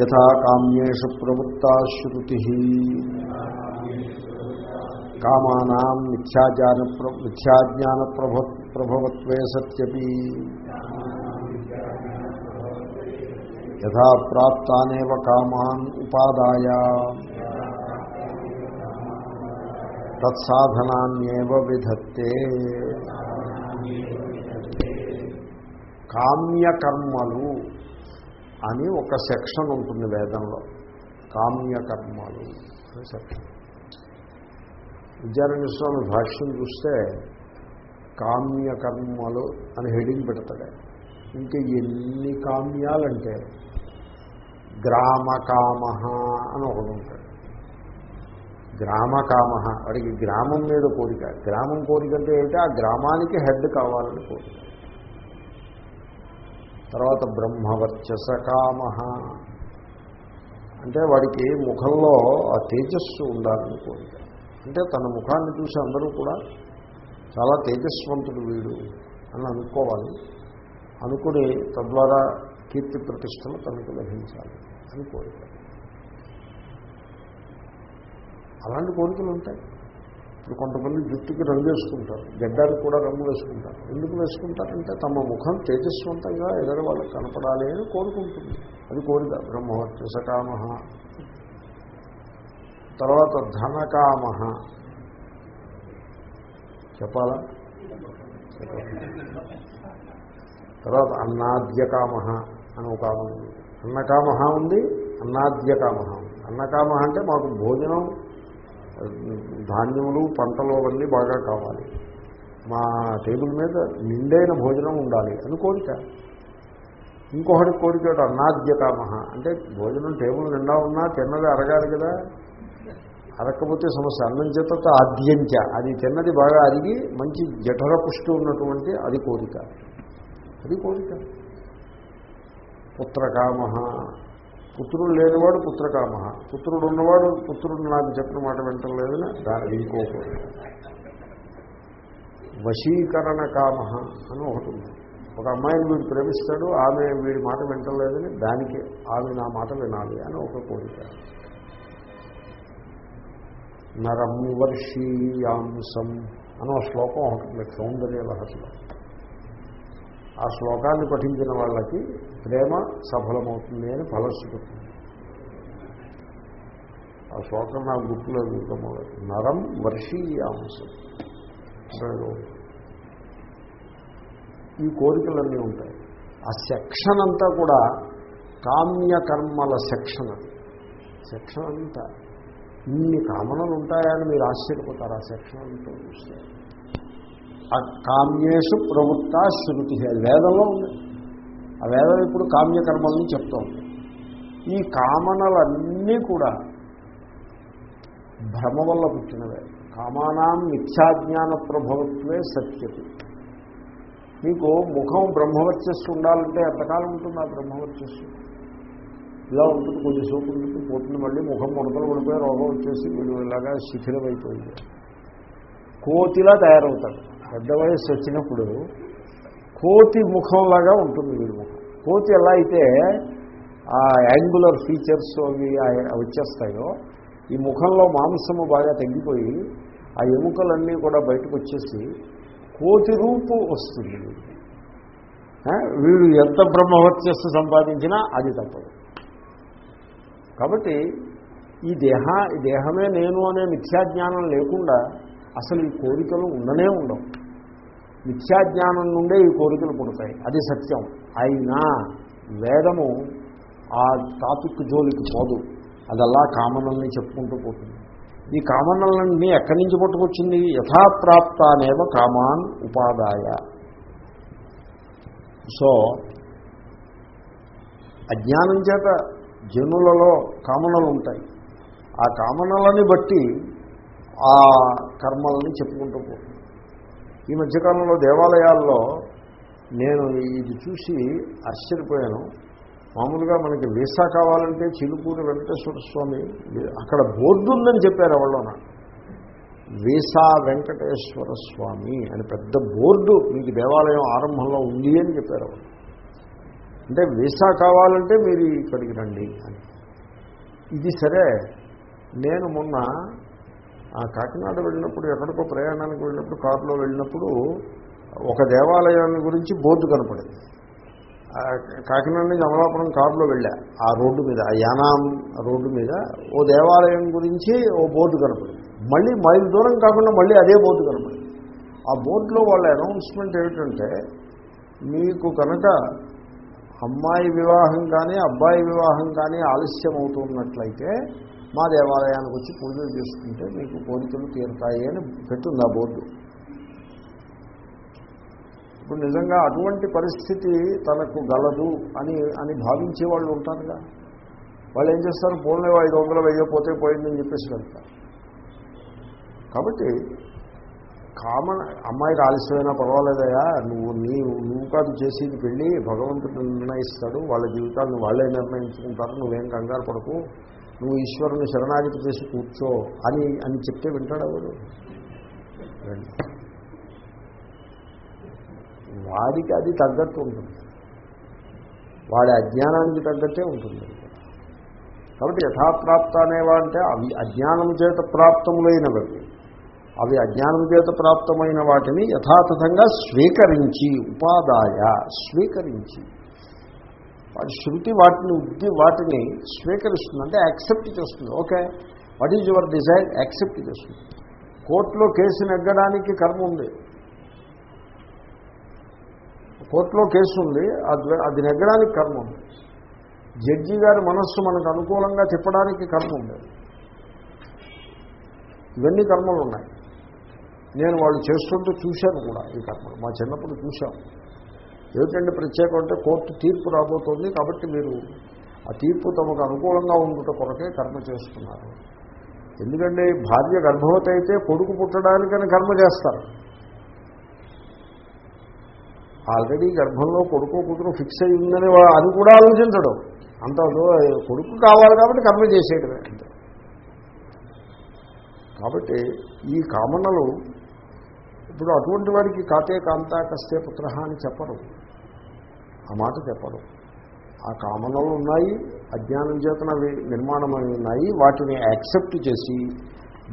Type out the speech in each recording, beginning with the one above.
యథా కామ్యేషు ప్రవృత్తా శృతి. కామానాం మిథ్యాజ్ఞాన మిథ్యాజ్ఞాన ప్రభ ప్రభవత్వే సత్యపి. యథా ప్రాప్తానేవ కామాన్ ఉపాదాయ. తత్సాధనాన్యేవ విధత్తే. కామ్యకర్మలు అని ఒక సెక్షన్ ఉంటుంది వేదంలో. కామ్యకర్మలు అనే సెక్షన్. విద్యారణ్య స్వామి భాష్యం చూస్తే కామ్యకర్మలు అని హెడింగ్ పెడతాడు. ఇంకా ఎన్ని కామ్యాలంటే గ్రామకామ అని ఒకడు ఉంటాడు. గ్రామకామ వాడికి గ్రామం మీద కోరిక. గ్రామం కోరిక అంటే ఏమిటి ఆ గ్రామానికి హెడ్ కావాలని కోరిక. తర్వాత బ్రహ్మవర్చస కామ అంటే వాడికి ముఖంలో ఆ తేజస్సు ఉండాలని కోరిక అంటే తన ముఖాన్ని చూసి అందరూ కూడా చాలా తేజస్వంతుడు వీడు అని అనుకోవాలి. అనుకుని తద్వారా కీర్తి ప్రతిష్టలు తనకు లభించాలి అని కోరిక. అలాంటి కోరికలు ఉంటాయి. ఇప్పుడు కొంతమంది జుట్టుకి రంగు వేసుకుంటారు. గడ్డానికి కూడా రంగు వేసుకుంటారు. ఎందుకు వేసుకుంటారంటే తమ ముఖం తేజస్వంతంగా ఎదురు వాళ్ళకి కనపడాలి అని కోరుకుంటుంది. అది కోరిక. బ్రహ్మవర్చసకామ తర్వాత ధనకామ. చెప్పాలా? తర్వాత అన్నాద్యకామ అని ఒక కామం ఉంది. అన్నకామ ఉంది అన్నాద్యకామ ఉంది. అన్నకామ అంటే మాకు భోజనం ధాన్యములు పంటలు అవన్నీ బాగా కావాలి. మా టేబుల్ మీద నిండైన భోజనం ఉండాలి అని కోరిక. ఇంకొకటి కోరిక అన్నాద్యకామ అంటే భోజనం టేబుల్ నిండా ఉన్నా తిన్నది అరగాలి కదా. అరకపోతే సమస్య. అన్నం చేత ఆద్యంచ. అది తిన్నది బాగా అరిగి మంచి జఠర పుష్టి ఉన్నటువంటి అది కోరిక. అది కోరిక. పుత్రకామ పుత్రుడు లేనివాడు పుత్రకామ పుత్రుడు ఉన్నవాడు పుత్రుడు నాకు చెప్పిన మాట వింటలేదని దాని ఇంకో వశీకరణ కామ అని ఒకటి ఉంది. ఒక అమ్మాయిని వీడు ప్రేమిస్తాడు ఆమె వీడి మాట వింటలేదని దానికి ఆమె నా మాట వినాలి అని ఒక కోరిక. నరం వర్షీయాంసం అని ఒక శ్లోకం ఒకటి సౌందర్య రహస్యం. ఆ శ్లోకాన్ని పఠించిన వాళ్ళకి ప్రేమ సఫలమవుతుంది అని ఫలశ్రుతి ఆ శ్లోకం నా గుర్తులో గుర్తమవుతుంది నరం వర్షీయాంశం. ఈ కోరికలన్నీ ఉంటాయి. ఆ సెక్షన్ అంతా కూడా కామ్యకర్మల సెక్షన్ అది సెక్షన్ అంతా ఇన్ని కామనలు ఉంటాయని మీరు ఆశ్చర్యపోతారు. ఆ సెక్షన్ అంతా చూస్తే. ఆ కామ్యేషు ప్రవృత్త శృతి. వేదంలో ఉంది. ఆ వేదం ఇప్పుడు కామ్యకర్మల్ని చెప్తోంది. ఈ కామనలన్నీ కూడా భ్రమ వల్ల పుట్టినవే. కామానాం మిథ్యాజ్ఞాన ప్రభవత్వే సత్యతి. మీకు ముఖం బ్రహ్మవర్చస్సు ఉండాలంటే ఎంతకాలం ఉంటుంది ఆ బ్రహ్మవర్చస్సు? ఇలా ఉంటుంది కొద్దిసేపు ఉంటుంది పోతుంది మళ్ళీ ముఖం ముడతలు పడిపోయి రోగం వచ్చేసి వీడు ఇలాగా శిథిలమైపోయింది. కోతిలా తయారవుతాడు పెద్ద వయస్సు వచ్చినప్పుడు కోతి ముఖంలాగా ఉంటుంది వీడి ముఖం. కోతి ఎలా అయితే ఆ యాంగులర్ ఫీచర్స్ అవి వచ్చేస్తాయో ఈ ముఖంలో మాంసము బాగా తగ్గిపోయి ఆ ఎముకలన్నీ కూడా బయటకు వచ్చేసి కోతి రూపు వస్తుంది వీడు ఎంత బ్రహ్మవర్చస్సు సంపాదించినా అది తప్పదు. కాబట్టి ఈ దేహ దేహమే నేను అనే మిథ్యాజ్ఞానం లేకుండా అసలు ఈ కోరికలు ఉండనే ఉండవు. మిథ్యాజ్ఞానం నుండే ఈ కోరికలు పుడతాయి. అది సత్యం. అయినా వేదము ఆ టాపిక్ జోలికి పోదు. అదల్లా కామనల్ని చెప్పుకుంటూ పోతుంది. ఈ కామనలన్నీ ఎక్కడి నుంచి పట్టుకొచ్చింది? యథాప్రాప్తానేవ కామాన్ ఉపాదాయ. సో అజ్ఞానం చేత జనులలో కామనలు ఉంటాయి ఆ కామనలని బట్టి ఆ కర్మలని చెప్పుకుంటూ పోతుంది. ఈ మధ్యకాలంలో దేవాలయాల్లో నేను ఇది చూసి ఆశ్చర్యపోయాను. మామూలుగా మనకి వీసా కావాలంటే చిలుకూరు వెంకటేశ్వర స్వామి అక్కడ బోర్డు ఉందని చెప్పారు ఎవరోనా వీసా వెంకటేశ్వర స్వామి అని పెద్ద బోర్డు మీకు దేవాలయం ఆరంభంలో ఉంది అని చెప్పారు అంటే వీసా కావాలంటే మీరు ఇక్కడికి రండి అని. ఇది సరే నేను మొన్న ఆ కాకినాడ వెళ్ళినప్పుడు ఎక్కడికో ప్రయాణానికి వెళ్ళినప్పుడు కారులో వెళ్ళినప్పుడు ఒక దేవాలయాన్ని గురించి బోర్డు కనపడింది. కాకినాడ నుంచి అమలాపురం కారులో వెళ్ళా. ఆ రోడ్డు మీద ఆ యానాం రోడ్డు మీద ఓ దేవాలయం గురించి ఓ బోర్డు కనపడింది. మళ్ళీ మైల్ దూరం కాకుండా మళ్ళీ అదే బోర్డు కనపడింది. ఆ బోర్డులో వాళ్ళ అనౌన్స్మెంట్ ఏమిటంటే మీకు కనుక అమ్మాయి వివాహం కానీ అబ్బాయి వివాహం కానీ ఆలస్యం అవుతున్నట్లయితే మా దేవాలయానికి వచ్చి పూజలు చేసుకుంటే మీకు కోరికలు తీరుతాయి అని పెట్టుంది ఆ బోర్డు. ఇప్పుడు నిజంగా అటువంటి పరిస్థితి తనకు గలదు అని అని భావించే వాళ్ళు ఉంటారుగా. వాళ్ళు ఏం చేస్తారు? పోలే ఐదు వందలు వెయ్యపోతే పోయిందని చెప్పేసి వెళ్తారు. కాబట్టి కామన్ అమ్మాయికి ఆలస్యమైనా పర్వాలేదయా నువ్వు నీ నువ్వు కాదు చేసేది పెళ్ళి భగవంతుడు నిర్ణయిస్తాడు వాళ్ళ జీవితాలను వాళ్ళే నిర్ణయించుకుంటారు నువ్వేం కంగారు పడకు. నువ్వు ఈశ్వరుని శరణాగతి చేసి కూర్చో అని అని చెప్తే వింటాడు ఎవరు వాడికి అది తగ్గట్టు ఉంటుంది. వాడి అజ్ఞానానికి తగ్గట్టే ఉంటుంది. కాబట్టి యథాప్రాప్త అనేవా అంటే అవి అజ్ఞానం చేత ప్రాప్తములైనవి. అవి అజ్ఞానం చేత ప్రాప్తమైన వాటిని యథాతథంగా స్వీకరించి ఉపాదాయ స్వీకరించి వాటి శృతి వాటిని ఉద్ది వాటిని స్వీకరిస్తుంది అంటే యాక్సెప్ట్ చేస్తుంది. Okay. What is your desire? Accept చేస్తుంది. కోర్టులో కేసు నెగ్గడానికి కర్మ ఉంది. కోర్టులో కేసు ఉంది. అది అది నెగ్గడానికి కర్మ ఉంది. జడ్జి గారి మనస్సు మనకు అనుకూలంగా చెప్పడానికి కర్మ ఉంది. ఇవన్నీ కర్మలు ఉన్నాయి. నేను వాళ్ళు చేస్తుంటూ చూశాను కూడా ఈ కర్మలు. మా చిన్నప్పుడు చూశాం. ఏమిటండి ప్రత్యేకం అంటే కోర్టు తీర్పు రాబోతోంది కాబట్టి మీరు ఆ తీర్పు తమకు అనుకూలంగా ఉండటం కొరకే కర్మ చేస్తున్నారు. ఎందుకంటే భార్య గర్భవతి అయితే కొడుకు పుట్టడానికని కర్మ చేస్తారు. ఆల్రెడీ గర్భంలో కొడుకు కూతురు ఫిక్స్ అయి ఉందని అది కూడా ఆలోచించడం. అంత కొడుకు కావాలి కాబట్టి కర్మ చేసేయడమే కాబట్టి ఈ కామనలు ఇప్పుడు అటువంటి వాడికి కాతే కాంత కస్తే పుత్ర అని చెప్పరు. ఆ మాట చెప్పరు. ఆ కామనలు ఉన్నాయి అజ్ఞానం చేతన నిర్మాణమై ఉన్నాయి వాటిని యాక్సెప్ట్ చేసి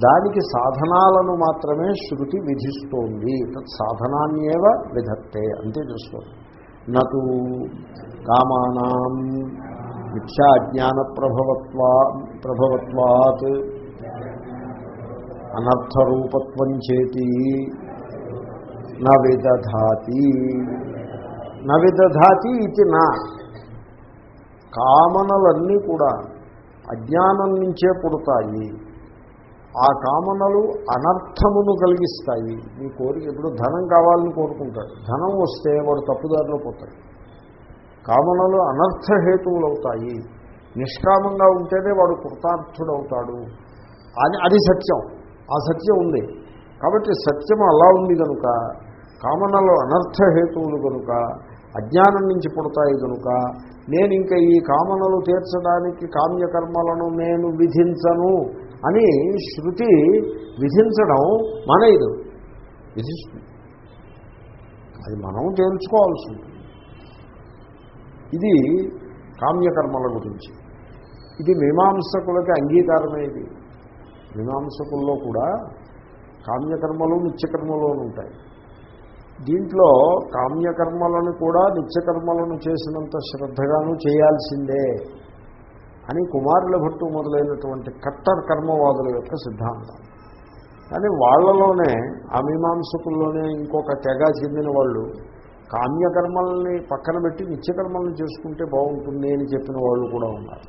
దానికి సాధనాలను మాత్రమే శృతి విధిస్తోంది. తత్ సాధనాన్యేవ విధత్తే అంతే చూస్తుంది. నటు కామానాం మిథ్యాజ్ఞాన ప్రభవత్వా ప్రభవత్వాత్ అనర్థరూపత్వం చేతి నవిదధాతి. నవిదధాతి ఇది నా. కామనలన్నీ కూడా అజ్ఞానం నుంచే పుడతాయి. ఆ కామనలు అనర్థమును కలిగిస్తాయి. మీ కోరిక ఇప్పుడు ధనం కావాలని కోరుకుంటాడు. ధనం వస్తే వాడు తప్పుదారిలో పోతాడు. కామనలు అనర్థహేతువులు అవుతాయి నిష్కామంగా ఉంటేనే వాడు కృతార్థుడవుతాడు. అని అది సత్యం. ఆ సత్యం ఉంది. కాబట్టి సత్యం అలా ఉంది కనుక కామనలు అనర్థహేతువులు కనుక అజ్ఞానం నుంచి పుడతాయి కనుక నేను ఇంకా ఈ కామనలు తీర్చడానికి కామ్యకర్మలను నేను విధించను అని శృతి విధించడం మనయదు. విధిస్తుంది. అది మనం తేల్చుకోవాల్సి ఉంటుంది. ఇది కామ్యకర్మల గురించి. ఇది మీమాంసకులకి అంగీకారమేది మీమాంసకుల్లో కూడా కామ్యకర్మలు నిత్యకర్మలు ఉంటాయి. దీంట్లో కామ్యకర్మలను కూడా నిత్యకర్మలను చేసినంత శ్రద్ధగాను చేయాల్సిందే అని కుమారుల భట్టు మొదలైనటువంటి కట్టర్ కర్మవాదుల యొక్క సిద్ధాంతం. కానీ వాళ్ళలోనే ఆ ఇంకొక తెగ చెందిన వాళ్ళు కామ్యకర్మల్ని పక్కన పెట్టి నిత్యకర్మలను చేసుకుంటే బాగుంటుంది అని చెప్పిన వాళ్ళు కూడా ఉన్నారు.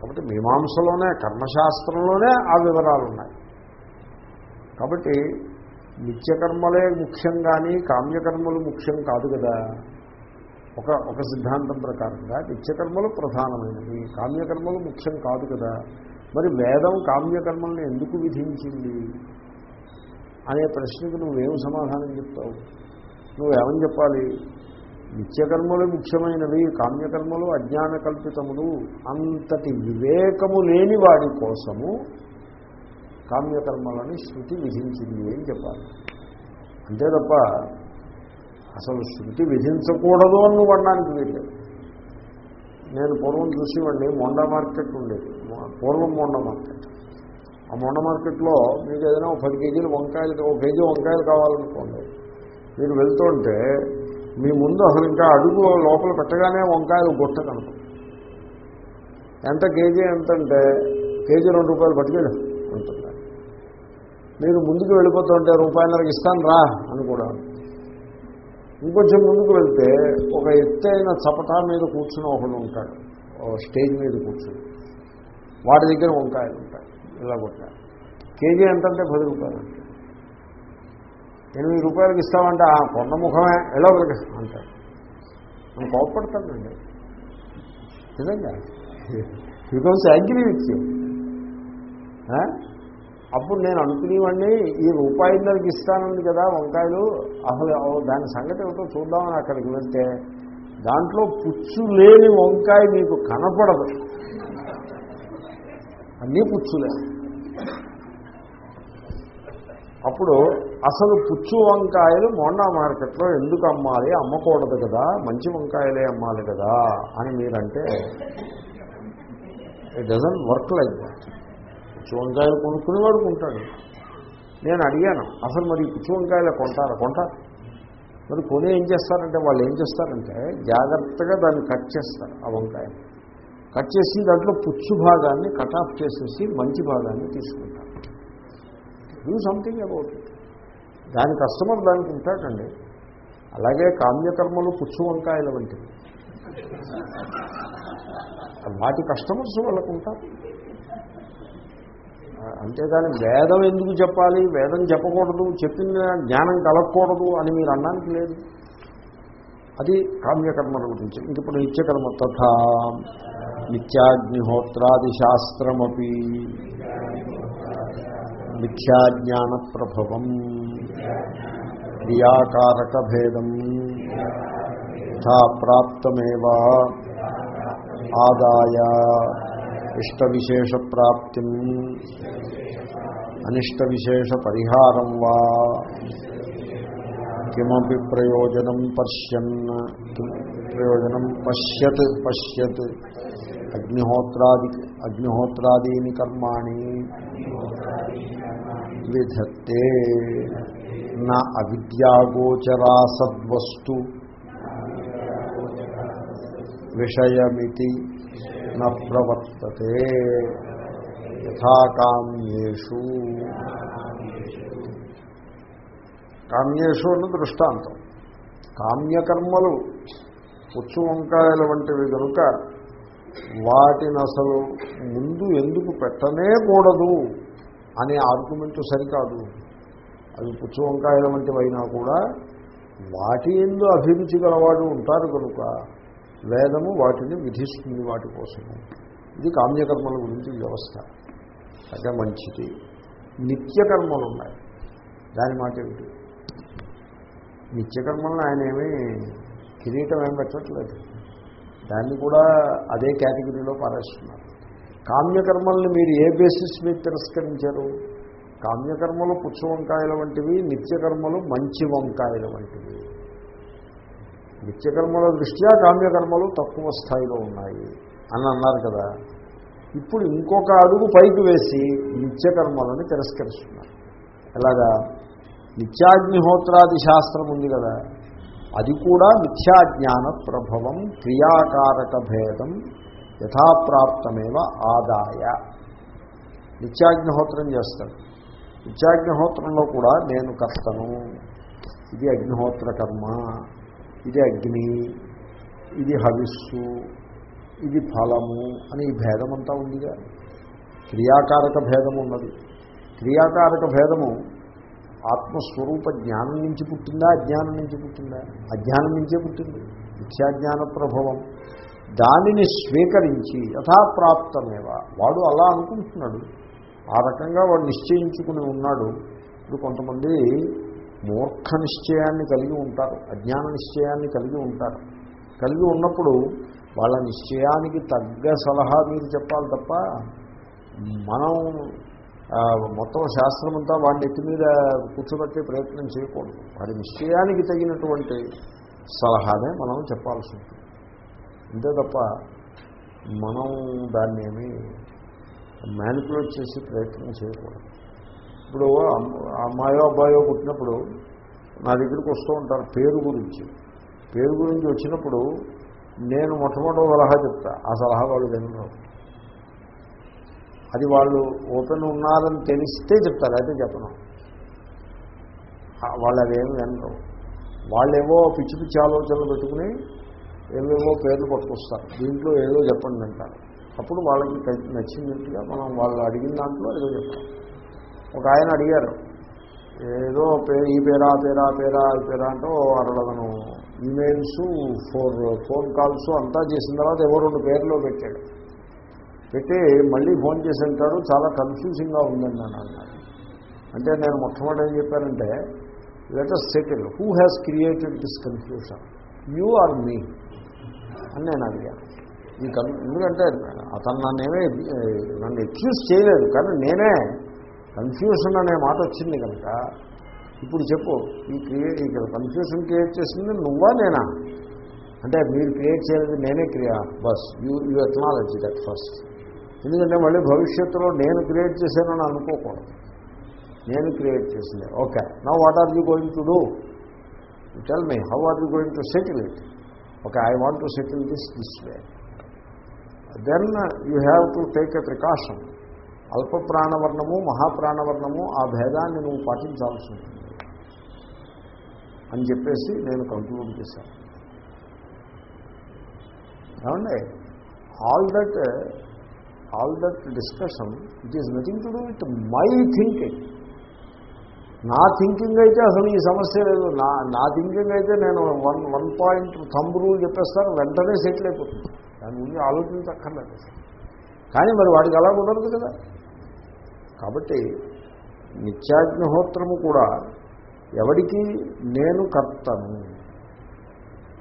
కాబట్టి మీమాంసలోనే కర్మశాస్త్రంలోనే ఆ వివరాలు ఉన్నాయి కాబట్టి నిత్యకర్మలే ముఖ్యం కానీ కామ్యకర్మలు ముఖ్యం కాదు కదా. ఒక ఒక సిద్ధాంతం ప్రకారంగా నిత్యకర్మలు ప్రధానమైనవి కామ్యకర్మలు ముఖ్యం కాదు కదా. మరి వేదం కామ్యకర్మల్ని ఎందుకు విధించింది? అనే ప్రశ్నకు నువ్వేం సమాధానం చెప్తావు? నువ్వేమని చెప్పాలి? నిత్యకర్మలు ముఖ్యమైనవి కామ్యకర్మలు అజ్ఞాన కల్పితములు అంతటి వివేకము లేని వాడి కోసము కామ్యకర్మలని శృతి విధించింది అని చెప్పాలి. అంతే తప్ప అసలు శృతి విధించకూడదు అని నువ్వు అనడానికి నేను పూర్వం చూసేవాడిని మొండ మార్కెట్ ఉండేది. పూర్వం మొండ మార్కెట్. ఆ మొండ మార్కెట్లో మీకు ఏదైనా ఒక పది కేజీలు వంకాయలు ఒక కేజీ వంకాయలు కావాలనుకోండి మీరు వెళ్తుంటే మీ ముందు అసలు ఇంకా అడుగు లోపల పెట్టగానే వంకాయలు గుట్ట కనుక ఎంత కేజీ ఎంత అంటే కేజీ రెండు రూపాయలు పట్టుకెళ్ళి ఉంటుంది మీరు ముందుకు వెళ్ళిపోతుంటే రూపాయలకి ఇస్తాను రా అని కూడా. ఇంకొంచెం ముందుకు వెళ్తే ఒక ఎత్తైన చపటా మీద కూర్చుని ఒకడు ఉంటాడు. స్టేజ్ మీద కూర్చుని. వాడి దగ్గర వంకాయలు ఉంటాయి. ఇలా కొట్టారు కేజీ ఎంతంటే పది రూపాయలు అంటే ఎనిమిది రూపాయలకి ఇస్తామంటే ఆ కొండ ముఖమే ఎలా అంటాడు. మనం కోపడతానండి నిజంగా. బికాన్స్ అగ్రి విత్ అప్పుడు నేను అనుకునేవాడిని ఈ రూపాయిన్నరకి ఇస్తానంది కదా వంకాయలు అసలు దాని సంగతి ఏమిటో చూద్దామని అక్కడికి వెళ్తే దాంట్లో పుచ్చు లేని వంకాయ మీకు కనపడదు. అన్నీ పుచ్చులే. అప్పుడు అసలు పుచ్చు వంకాయలు మోండా మార్కెట్లో ఎందుకు అమ్మాలి? అమ్మకూడదు కదా మంచి వంకాయలే అమ్మాలి కదా అని మీరంటే it doesn't work like that పుచ్చు వంకాయలు కొనుక్కునేవాడు కొంటాడు. నేను అడిగాను అసలు మరి పిచ్చి వంకాయలు కొంటారా? కొంటారు. మరి కొని ఏం చేస్తారంటే వాళ్ళు ఏం చేస్తారంటే జాగ్రత్తగా దాన్ని కట్ చేస్తారు ఆ వంకాయని. కట్ చేసి దాంట్లో పుచ్చు భాగాన్ని కట్ ఆఫ్ చేసేసి మంచి భాగాన్ని తీసుకుంటారు. డూ సంథింగ్ అబౌట్ ఇట్ దాని కస్టమర్ దానికి ఉంటాడండి. అలాగే కామ్యకర్మలు పుచ్చు వంకాయల వంటివి. వాటి కస్టమర్స్ వాళ్ళకు ఉంటారు. అంతేగాని వేదం ఎందుకు చెప్పాలి? వేదం చెప్పకూడదు చెప్పిన జ్ఞానం కలగకూడదు అని మీరు అనడానికి లేదు. అది కామ్యకర్మల గురించి. ఇంక ఇప్పుడు నిత్యకర్మ తథా నిత్యాగ్నిహోత్రాది శాస్త్రమపి మిథ్యాజ్ఞాన ప్రభవం క్రియాకారక భేదం యథా ప్రాప్తమేవా ఆదాయ ఇష్ట విశేష ప్రాప్తి అనిష్ట విశేష పరిహారం వా కిమపి ప్రయోజనం పశ్యన్ ప్రయోజనం పశ్యత్ పశ్యత్ అగ్నిహోత్రాది అగ్నిహోత్రాదీని కర్మాణి విధత్తే నా అవిద్యాగోచరా సద్వస్తు విషయమితి న ప్రవర్తతే యథాకామ్యేషు కామ్యేషు అన్న దృష్టాంతం. కామ్యకర్మలు పుచ్చు వంకాయల వంటివి కనుక వాటిని అసలు ముందు ఎందుకు పెట్టనే కూడదు అనే ఆర్గ్యుమెంట్ సరికాదు. అవి పుచ్చు వంకాయల వంటివైనా కూడా వాటి ఎందు అభిరుచి గలవాడు ఉంటారు కనుక వేదము వాటిని విధిస్తుంది వాటి కోసము. ఇది కామ్యకర్మల గురించి వ్యవస్థ. అదే మంచిది. నిత్యకర్మలు ఉన్నాయి దాని మాట ఏమిటి? నిత్యకర్మలను ఆయన ఏమీ కిరీటం ఏం పెట్టట్లేదు. దాన్ని కూడా అదే కేటగిరీలో పారేస్తున్నారు. కామ్యకర్మల్ని మీరు ఏ బేసిస్ మీద తిరస్కరించారు? కామ్యకర్మలు పుచ్చ వంకాయల వంటివి నిత్యకర్మలు మంచి వంకాయల వంటివి. నిత్యకర్మల దృష్ట్యా కామ్యకర్మలు తక్కువ స్థాయిలో ఉన్నాయి అని అన్నారు కదా. ఇప్పుడు ఇంకొక అడుగు పైకి వేసి నిత్యకర్మలను తిరస్కరిస్తున్నారు. ఎలాగా? నిత్యాగ్నిహోత్రాది శాస్త్రం ఉంది కదా. అది కూడా మిథ్యాజ్ఞాన ప్రభవం క్రియాకారక భేదం యథాప్రాప్తమేవ ఆదాయ. నిత్యాగ్నిహోత్రం చేస్తాడు. నిత్యాగ్నిహోత్రంలో కూడా నేను కర్తను. ఇది అగ్నిహోత్ర కర్మ. ఇది అగ్ని ఇది హవిస్సు ఇది ఫలము అని ఈ భేదమంతా ఉందిగా. క్రియాకారక భేదము ఉన్నది. క్రియాకారక భేదము ఆత్మస్వరూప జ్ఞానం నుంచి పుట్టిందా అజ్ఞానం నుంచి పుట్టిందా? అజ్ఞానం నుంచే పుట్టింది. మిథ్యాజ్ఞాన ప్రభావం. దానిని స్వీకరించి యథాప్రాప్తమేవా? వాడు అలా అనుకుంటున్నాడు. ఆ రకంగా వాడు నిశ్చయించుకుని ఉన్నాడు. ఇప్పుడు కొంతమంది మూర్ఖ నిశ్చయాన్ని కలిగి ఉంటారు అజ్ఞాన నిశ్చయాన్ని కలిగి ఉంటారు. కలిగి ఉన్నప్పుడు వాళ్ళ నిశ్చయానికి తగ్గ సలహా మీరు చెప్పాలి తప్ప మనం మొత్తం శాస్త్రం అంతా వాడిని ఎత్తి మీద కూర్చోబెట్టే ప్రయత్నం చేయకూడదు. వాడి నిశ్చయానికి తగినటువంటి సలహానే మనం చెప్పాల్సి ఉంటుంది. అంతే తప్ప మనం దాన్ని ఏమి మ్యానిపులేట్ చేసి ప్రయత్నం చేయకూడదు. ఇప్పుడు అమ్మాయో అబ్బాయో పుట్టినప్పుడు నా దగ్గరికి వస్తూ ఉంటారు పేరు గురించి. పేరు గురించి వచ్చినప్పుడు నేను మొట్టమొదటి సలహా చెప్తా. ఆ సలహా వాళ్ళు వినరు. అది వాళ్ళు ఓపెన్ ఉన్నారని తెలిస్తే చెప్తారు అయితే చెప్పను. వాళ్ళు అవేమి వినరు. వాళ్ళేవో పిచ్చి పిచ్చి ఆలోచనలు పెట్టుకుని ఏవేవో పేర్లు పట్టుకొస్తారు. దీంట్లో ఏదో చెప్పండి అంటారు. అప్పుడు వాళ్ళకి నచ్చినట్టుగా మనం వాళ్ళు అడిగిన దాంట్లో ఏదో చెప్తాం ఒక ఆయన అడిగారు ఏదో పేరు ఈ పేరా పేరా పేరా ఈ పేరా అంటే అరడదను ఈమెయిల్స్ ఫోర్ ఫోన్ కాల్స్ అంతా చేసిన తర్వాత ఎవో రెండు పేర్లో పెట్టాడు. పెట్టి మళ్ళీ ఫోన్ చేసి అంటాడు చాలా కన్ఫ్యూజింగ్గా ఉందండి అని అన్నాడు అంటే నేను మొట్టమొదటి ఏం చెప్పానంటే letter settle who has created this confusion you or me అని నేను అడిగాను. ఈ కన్ ఎందుకంటే అతను నన్నేమే నన్ను ఎక్స్క్యూజ్ చేయలేదు కానీ నేనే కన్ఫ్యూషన్ అనే మాట వచ్చింది కనుక ఇప్పుడు చెప్పు ఈ క్రియేట్ ఇక్కడ కన్ఫ్యూషన్ క్రియేట్ చేసింది నువ్వా నేనా? అంటే మీరు క్రియేట్ చేయలేదు నేనే క్రియా bus you you acknowledge that first. ఎందుకంటే మళ్ళీ భవిష్యత్తులో నేను క్రియేట్ చేశానని అనుకోకూడదు. నేను క్రియేట్ చేసింది. ఓకే నా what are you going to do? Tell me how are you going to settle it? Okay I want to settle this this way. Then you have to take a precaution. అల్ప ప్రాణవర్ణము మహాప్రాణవర్ణము ఆ భేదాన్ని నువ్వు పాటించాల్సి ఉంటుంది. అని చెప్పేసి నేను కంక్లూడ్ చేశాను. ఏమండి? All that all that discussion it is nothing to do with my thinking నా థింకింగ్ అయితే అసలు ఈ సమస్య లేదు. నా నా థింకింగ్ అయితే నేను one one point thumb rule చెప్పేస్తాను వెంటనే సెటిల్ అయిపోతుంది. దాని గురించి ఆలోచించక్కర్లేదు కానీ మరి వాడికి అలా కుదరదు కదా. కాబట్టి నిత్యాగ్నిహోత్రము కూడా ఎవడికి నేను కర్తను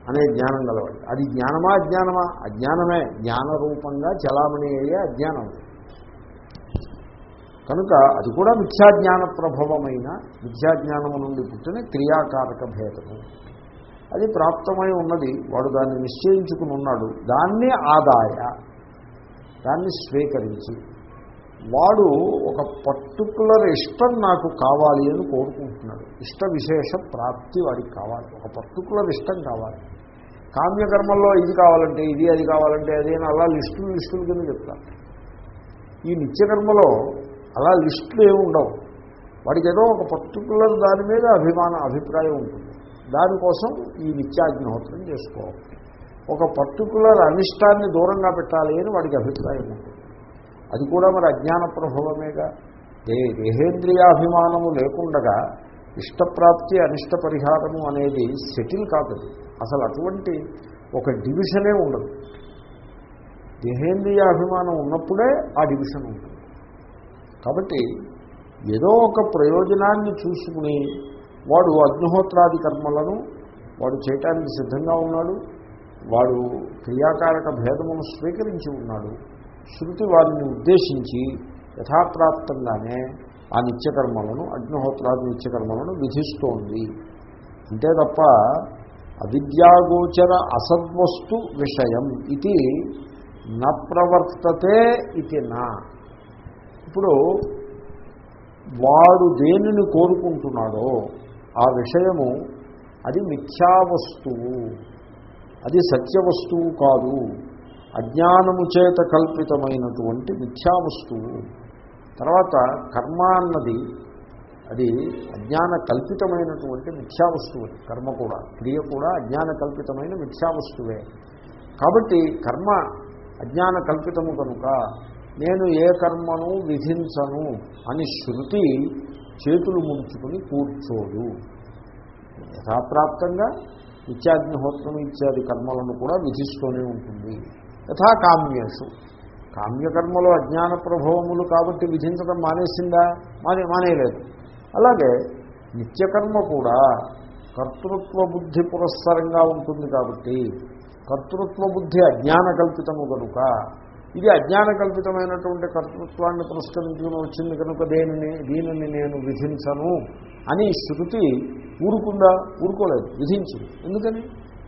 అనే జ్ఞానం గలవాడు. అది జ్ఞానమా అజ్ఞానమా? అజ్ఞానమే. జ్ఞానరూపంగా చలామణి అయ్యే అజ్ఞానం. కనుక అది కూడా మిథ్యాజ్ఞాన ప్రభవమైన మిథ్యాజ్ఞానము నుండి పుట్టిన క్రియాకారక భేదము. అది ప్రాప్తమై ఉన్నది. వాడు దాన్ని నిశ్చయించుకుని ఉన్నాడు. దాన్ని ఆదాయ. దాన్ని స్వీకరించి వాడు ఒక పర్టికులర్ ఇష్టం నాకు కావాలి అని కోరుకుంటున్నాడు. ఇష్ట విశేష ప్రాప్తి వాడికి కావాలి. ఒక పర్టికులర్ ఇష్టం కావాలి. కామ్యకర్మల్లో ఇది కావాలంటే ఇది అది కావాలంటే అది అని అలా లిస్టులు లిస్టులు కింద చెప్తారు ఈ నిత్యకర్మలో అలా లిస్టులు ఏమి ఉండవు. వాడికి ఏదో ఒక పర్టికులర్ దాని మీద అభిమాన అభిప్రాయం ఉంటుంది. దానికోసం ఈ నిత్యాగ్నిహోత్రం చేసుకోవాలి ఒక పర్టికులర్ అనిష్టాన్ని దూరంగా పెట్టాలి అని వాడికి అభిప్రాయం ఉంటుంది. అది కూడా మరి అజ్ఞాన ప్రభావమేగా. దే దేహేంద్రియాభిమానము లేకుండగా ఇష్టప్రాప్తి అనిష్ట పరిహారము అనేది సెటిల్ కాదు. అసలు అటువంటి ఒక డివిజనే ఉండదు. దేహేంద్రియాభిమానం ఉన్నప్పుడే ఆ డివిజన్ ఉంటుంది. కాబట్టి ఏదో ఒక ప్రయోజనాన్ని చూసుకుని వాడు అగ్నిహోత్రాది కర్మలను వాడు చేయటానికి సిద్ధంగా ఉన్నాడు వాడు క్రియాకారక భేదమును స్వీకరించి ఉన్నాడు శృతి వారిని ఉద్దేశించి యథాప్రాప్తంగానే ఆ నిత్యకర్మలను అగ్నిహోత్రాది నిత్యకర్మలను విధిస్తోంది. అంతే తప్ప అవిద్యాగోచర అసద్వస్తు విషయం ఇది న ప్రవర్తతే ఇది నా. ఇప్పుడు వాడు దేనిని కోరుకుంటున్నాడో ఆ విషయము అది మిథ్యావస్తువు అది సత్యవస్తువు కాదు. అజ్ఞానము చేత కల్పితమైనటువంటి మిథ్యావస్తువు తర్వాత కర్మ అన్నది అది అజ్ఞాన కల్పితమైనటువంటి మిథ్యావస్తువు కర్మ కూడా క్రియ కూడా అజ్ఞాన కల్పితమైన మిథ్యావస్తువే కాబట్టి కర్మ అజ్ఞాన కల్పితము కనుక నేను ఏ కర్మను విధించను అని శృతి చేతులు ముంచుకుని కూర్చోడు. యథాప్రాప్తంగా నిత్యాగ్నిహోత్రం ఇత్యాది కర్మలను కూడా విధిస్తూనే ఉంటుంది. యథా కామ్యేషు. కామ్యకర్మలు అజ్ఞాన ప్రభావములు కాబట్టి విధించడం మానేసిందా? మానే మానేయలేదు అలాగే నిత్యకర్మ కూడా కర్తృత్వ బుద్ధి పురస్సరంగా ఉంటుంది కాబట్టి కర్తృత్వ బుద్ధి అజ్ఞాన కల్పితము కనుక ఇది అజ్ఞాన కల్పితమైనటువంటి కర్తృత్వాన్ని పురస్కరించుకుని వచ్చింది కనుక దేనిని దీనిని నేను విధించను అని శృతి ఊరుకుందా? ఊరుకోలేదు. విధించింది. ఎందుకని?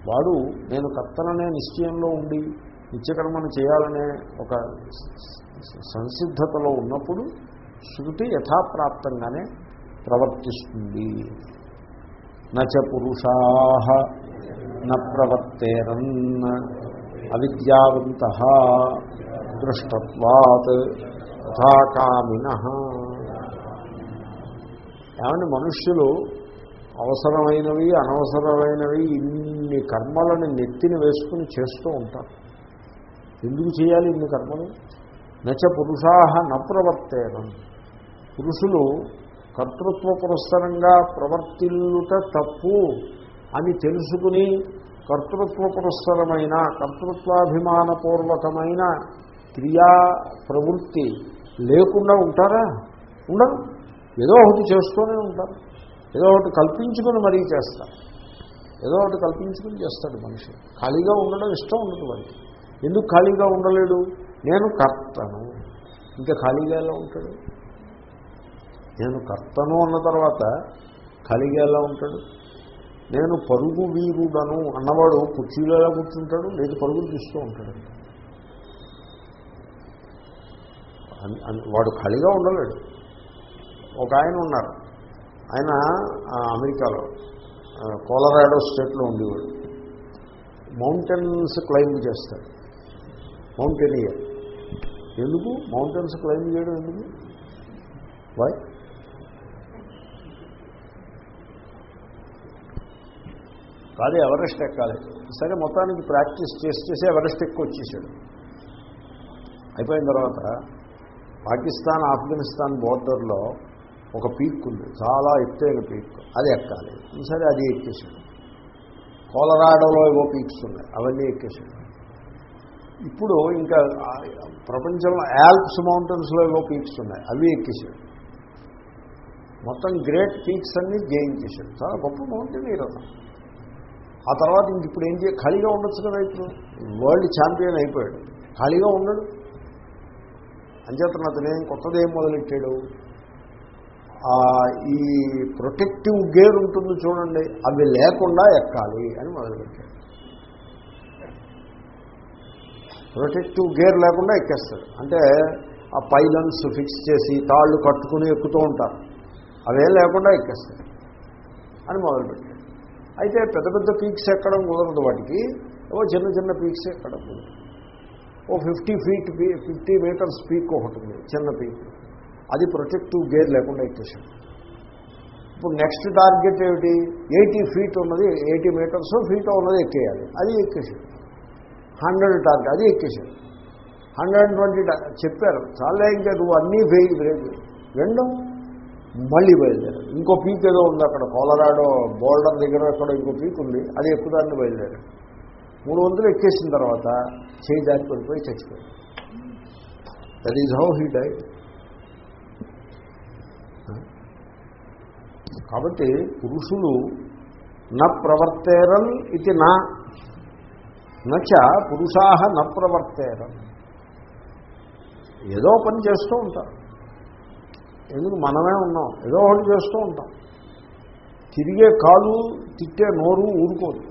వాడు నేను కర్తననే నిశ్చయంలో ఉండి నిత్యకర్మను చేయాలనే ఒక సంసిద్ధతలో ఉన్నప్పుడు శృతి యథాప్రాప్తంగానే ప్రవర్తిస్తుంది. నచ పురుషా న ప్రవర్తేరన్ అవిద్యావంత దృష్టత్వాత్ యథాకామిన ఏమంటే మనుష్యులు అవసరమైనవి అనవసరమైనవి ఇన్ని కర్మలను నెత్తిని వేసుకుని చేస్తూ ఉంటారు. ఎందుకు చేయాలి ఇన్ని కర్మలు నచ పురుషాహ నప్రవర్తేనం పురుషులు కర్తృత్వ పురస్సరంగా ప్రవర్తిల్లుట తప్పు అని తెలుసుకుని కర్తృత్వ పురస్సరమైన కర్తృత్వాభిమానపూర్వకమైన క్రియా ప్రవృత్తి లేకుండా ఉంటారా? ఉండరు. ఏదో ఒకటి చేస్తూనే ఉంటారు. ఏదో ఒకటి కల్పించుకొని మరీ చేస్తారు. ఏదో ఒకటి కల్పించుకుని చేస్తాడు మనిషి. ఖాళీగా ఉండడం ఇష్టం ఉండదు వాడికి. ఎందుకు ఖాళీగా ఉండలేడు? నేను కర్తను. ఇంకా ఖాళీగా ఎలా ఉంటాడు? నేను కర్తను అన్న తర్వాత ఖాళీగా ఎలా ఉంటాడు? నేను పరుగు వీరుడను అన్నవాడు కుర్చీలో ఎలా కూర్చుంటాడు? లేదు పరుగులు తీస్తూ ఉంటాడు. వాడు ఖాళీగా ఉండలేడు. ఒక ఆయన ఉన్నారు. ఆయన అమెరికాలో కోలరాడో స్టేట్లో ఉండేవాడు. మౌంటైన్స్ క్లైంబ్ చేస్తాడు. మౌంటైనియర్. ఎందుకు? మౌంటైన్స్ క్లైంబ్ చేయడం ఎందుకు? వై కాదు ఎవరెస్ట్ ఎక్కాలి. సరే మొత్తానికి ప్రాక్టీస్ చేసి చేసి ఎవరెస్ట్ ఎక్కువ వచ్చేసాడు అయిపోయిన తర్వాత పాకిస్తాన్ ఆఫ్ఘనిస్తాన్ బోర్డర్లో ఒక పీక్ ఉంది. చాలా ఎత్తైన పీక్. అది ఎక్కాలి. సరే అది ఎక్కేసాడు. కోలరాడోలో ఏవో పీక్స్ ఉన్నాయి. అవన్నీ ఎక్కేసాడు. ఇప్పుడు ఇంకా ప్రపంచంలో యాల్ప్స్ మౌంటైన్స్లో ఏవో పీక్స్ ఉన్నాయి అవి ఎక్కేసాడు మొత్తం గ్రేట్ పీక్స్ అన్ని జయించేశాడు చాలా గొప్ప మౌంటైన్ ఈ రథం. ఆ తర్వాత ఇంక ఇప్పుడు ఏం చేయ ఖాళీగా ఉండొచ్చు కదా ఇప్పుడు? వరల్డ్ ఛాంపియన్ అయిపోయాడు. ఖాళీగా ఉండడు. అంచేతను అతనేం కొత్తది ఏం మొదలెట్టాడు? ఈ ప్రొటెక్టివ్ గేర్ ఉంటుంది చూడండి అవి లేకుండా ఎక్కాలి అని మొదలుపెట్టాడు. ప్రొటెక్టివ్ గేర్ లేకుండా ఎక్కేస్తాడు అంటే ఆ పైలన్స్ ఫిక్స్ చేసి తాళ్ళు కట్టుకుని ఎక్కుతూ ఉంటారు. అవేం లేకుండా ఎక్కేస్తాడు అని మొదలుపెట్టాడు అయితే పెద్ద పెద్ద పీక్స్ ఎక్కడం కుదరదు వాటికి. ఓ చిన్న చిన్న పీక్స్ ఎక్కడం కుదరదు. ఓ fifty feet fifty metres peak ఒకటి ఉంది చిన్న పీక్. అది ప్రొటెక్టివ్ గేర్ లేకుండా ఎక్కేసాడు ఇప్పుడు నెక్స్ట్ టార్గెట్ ఏమిటి? ఎయిటీ ఫీట్ ఉన్నది ఎయిటీ మీటర్స్ ఫీట్ ఉన్నది ఎక్కేయాలి. అది ఎక్కేసాడు హండ్రెడ్ టార్గెట్ అది ఎక్కేసాడు హండ్రెడ్ అండ్ ట్వంటీ చెప్పారు. చాలా ఇంకా నువ్వు అన్నీ ఫెయిల్ బ్రేక్ రెండు మళ్ళీ బయలుదేరాడు ఇంకో పీక్ ఏదో ఉంది అక్కడ కోలరాడో బోల్డర్ దగ్గర అక్కడ ఇంకో పీక్ ఉంది అది ఎక్కుదాన్ని బయలుదేరాడు మూడు వందలు ఎక్కేసిన తర్వాత చేయి దారి పడిపోయి చచ్చిపోయాడు that is how he die కాబట్టి పురుషులు నా ప్రవర్తేరన్ ఇది నా నచ పురుషా న ప్రవర్తేరం ఏదో పని చేస్తూ ఉంటారు ఎందుకు మనమే ఉన్నాం? ఏదో ఒకటి చేస్తూ ఉంటాం. తిరిగే కాలు తిట్టే నోరు ఊరుకోదు.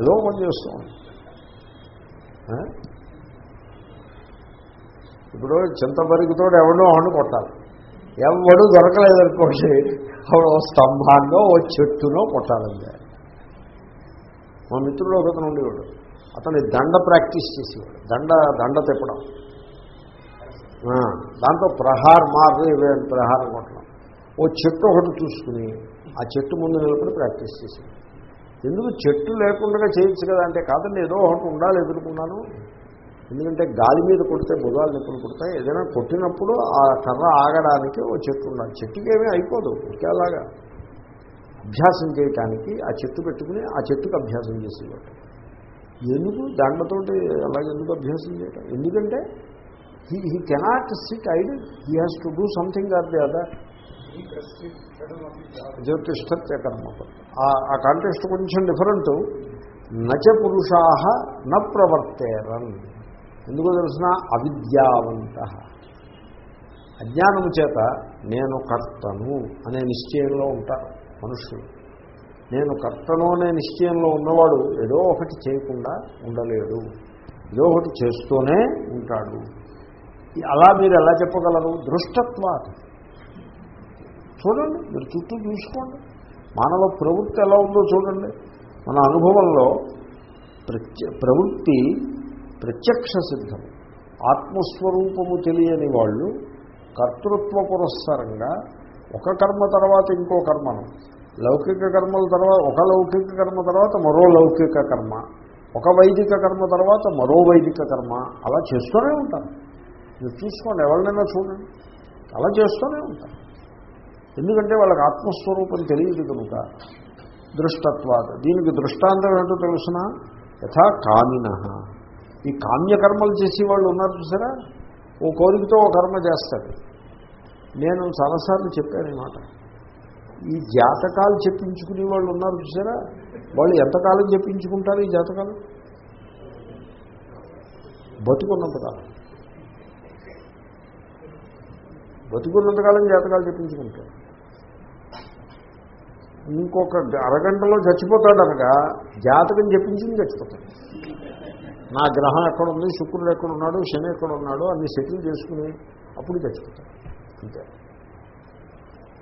ఏదో పని చేస్తూ ఉంటాం. ఇప్పుడు చింతపరికితో ఎవడో ఒకటి కొట్టాలి. ఎవడు దొరకలేదనుకోండి అప్పుడు ఓ స్తంభాన్నో ఓ చెట్టునో కొట్టాలండి. మా మిత్రుడు ఒకతను ఉండేవాడు. అతని దండ ప్రాక్టీస్ చేసేవాడు. దండ దండ తిప్పడం. దాంతో ప్రహార్ మార్ ఇవే ప్రహారం కొట్టడం. ఓ చెట్టు ఒకటి చూసుకుని ఆ చెట్టు ముందు నిలబడి ప్రాక్టీస్ చేసేది ఎందుకు చెట్టు లేకుండా చేయొచ్చు కదా అంటే కాదండి ఏదో ఒకటి ఉండాలి ఎదుర్కొన్నాను. ఎందుకంటే గాలి మీద కొడితే భుజాలు నిప్పులు కొడతాయి. ఏదైనా కొట్టినప్పుడు ఆ కర్ర ఆగడానికి ఓ చెట్టు ఉండాలి. చెట్టుకి ఏమీ అయిపోదు ఒకేలాగా అభ్యాసం చేయటానికి ఆ చెట్టు పెట్టుకుని ఆ చెట్టుకు అభ్యాసం చేసేవాడు. ఎందుకు? దండతోటి అలాగే ఎందుకు అభ్యాసం చేయటం? ఎందుకంటే he he cannot sit idle he has to do something or the other జ్యోతిష్ఠత్య కర్మ ఆ కాంటెక్స్ట్ కొంచెం డిఫరెంట్ నచ పురుషా న ప్రవర్తేరన్. ఎందుకో తెలిసిన? అవిద్యావంత. అజ్ఞానము చేత నేను కర్తను అనే నిశ్చయంలో ఉంటారు మనుషులు నేను కర్తను అనే నిశ్చయంలో ఉన్నవాడు ఏదో ఒకటి చేయకుండా ఉండలేడు. ఏదో ఒకటి చేస్తూనే ఉంటాడు. అలా మీరు ఎలా చెప్పగలరు? దృష్టత్వాత. చూడండి మీరు చుట్టూ చూసుకోండి. మానవ ప్రవృత్తి ఎలా ఉందో చూడండి. మన అనుభవంలో ప్రత్య ప్రవృత్తి ప్రత్యక్ష సిద్ధం. ఆత్మస్వరూపము తెలియని వాళ్ళు కర్తృత్వ పురస్సరంగా ఒక కర్మ తర్వాత ఇంకో కర్మను లౌకిక కర్మల తర్వాత ఒక లౌకిక కర్మ తర్వాత మరో లౌకిక కర్మ. ఒక వైదిక కర్మ తర్వాత మరో వైదిక కర్మ. అలా చేస్తూనే ఉంటారు. మీరు చూసుకోండి ఎవరినైనా చూడండి. అలా చేస్తూనే ఉంటారు. ఎందుకంటే వాళ్ళకి ఆత్మస్వరూపం తెలియదు కనుక. దృష్టత్వాత. దీనికి దృష్టాంతం ఏంటో తెలుసిన? యథా కామిన. ఈ కామ్యకర్మలు చేసి వాళ్ళు ఉన్నారు చూసారా? ఓ కోరికతో ఓ కర్మ చేస్తారు. నేను చాలాసార్లు చెప్పాను ఈ మాట. ఈ జాతకాలు చెప్పించుకునే వాళ్ళు ఉన్నారు చూసారా? వాళ్ళు ఎంతకాలం చెప్పించుకుంటారు ఈ జాతకాలు? బతుకున్నంతకాలం బతుకున్నంతకాలం జాతకాలు చెప్పించుకుంటారు. ఇంకొక అరగంటలో చచ్చిపోతాడు అనగా జాతకం చెప్పించింది చచ్చిపోతాడు. నా గ్రహం ఎక్కడుంది? శుక్రుడు ఎక్కడున్నాడు? శని ఎక్కడ ఉన్నాడు అన్ని సెటిల్ చేసుకుని అప్పుడు చచ్చిపోతాడు. అంతే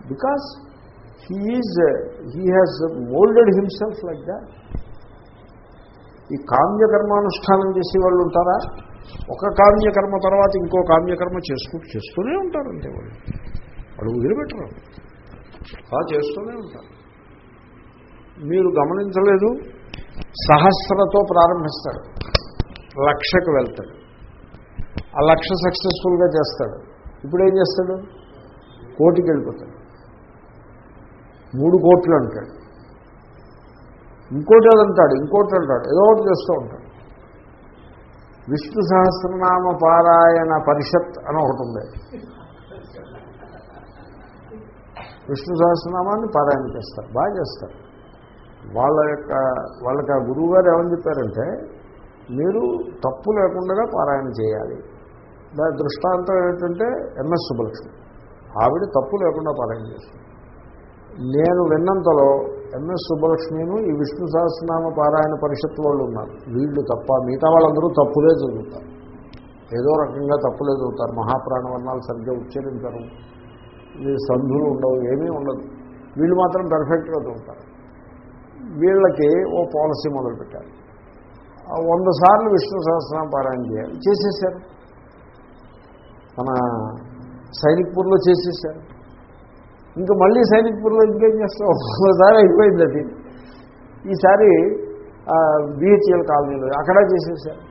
because he is he has moulded himself like that ఈ కామ్యకర్మానుష్ఠానం చేసే వాళ్ళు ఉంటారా? ఒక కామ్యకర్మ తర్వాత ఇంకో కామ్యకర్మ చేసుకుంటూ చేస్తూనే ఉంటారు వాళ్ళు. వాళ్ళు వదిలిపెట్టరు. అలా చేస్తూనే ఉంటారు. మీరు గమనించలేదు? సహస్రతో ప్రారంభిస్తాడు లక్షకు వెళ్తాడు. ఆ లక్ష సక్సెస్ఫుల్గా చేస్తాడు. ఇప్పుడు ఏం చేస్తాడు? కోటికి వెళ్ళిపోతాడు మూడు కోట్లు అంటాడు. ఇంకోటి అంటాడు ఇంకోటి అంటాడు ఏదో ఒకటి చేస్తూ ఉంటాడు. విష్ణు సహస్రనామ పారాయణ పరిషత్ అని ఒకటి ఉంది. విష్ణు సహస్రనామాన్ని పారాయణ చేస్తారు బాగా చేస్తారు. వాళ్ళ యొక్క వాళ్ళకి ఆ గురువు గారు ఏమని చెప్పారంటే మీరు తప్పు లేకుండా పారాయణ చేయాలి. దాని దృష్టాంతం ఏంటంటే ఎంఎస్ సుబ్బలక్ష్మి. ఆవిడ తప్పు లేకుండా పాలన చేస్తుంది నేను విన్నంతలో ఎంఎస్ సుబ్బలక్ష్మిను ఈ విష్ణు సహస్రనామ పారాయణ పరిషత్ వాళ్ళు ఉన్నారు. వీళ్ళు తప్ప మిగతా వాళ్ళందరూ తప్పులే చదువుతారు. ఏదో రకంగా తప్పులే చదువుతారు. మహాప్రాణవర్ణాలు సరిగ్గా ఉచ్చరించరు. సంధులు ఉండవు ఏమీ ఉండదు. వీళ్ళు మాత్రం పెర్ఫెక్ట్గా చదువుతారు. వీళ్ళకి ఓ పాలసీ మొదలుపెట్టారు. ఆ వంద సార్లు విష్ణు సహస్రనామ పారాయణ చేయాలి. చేసేసారు. మన సైనిక్పూర్లో చేసేసారు. ఇంకా మళ్ళీ సైనిక్పూర్లో ఇంకేం చేస్తాం ఒకసారి అయిపోయింది అది. ఈసారి బిహెచ్ఎల్ కాలనీలో అక్కడ చేసేసారు.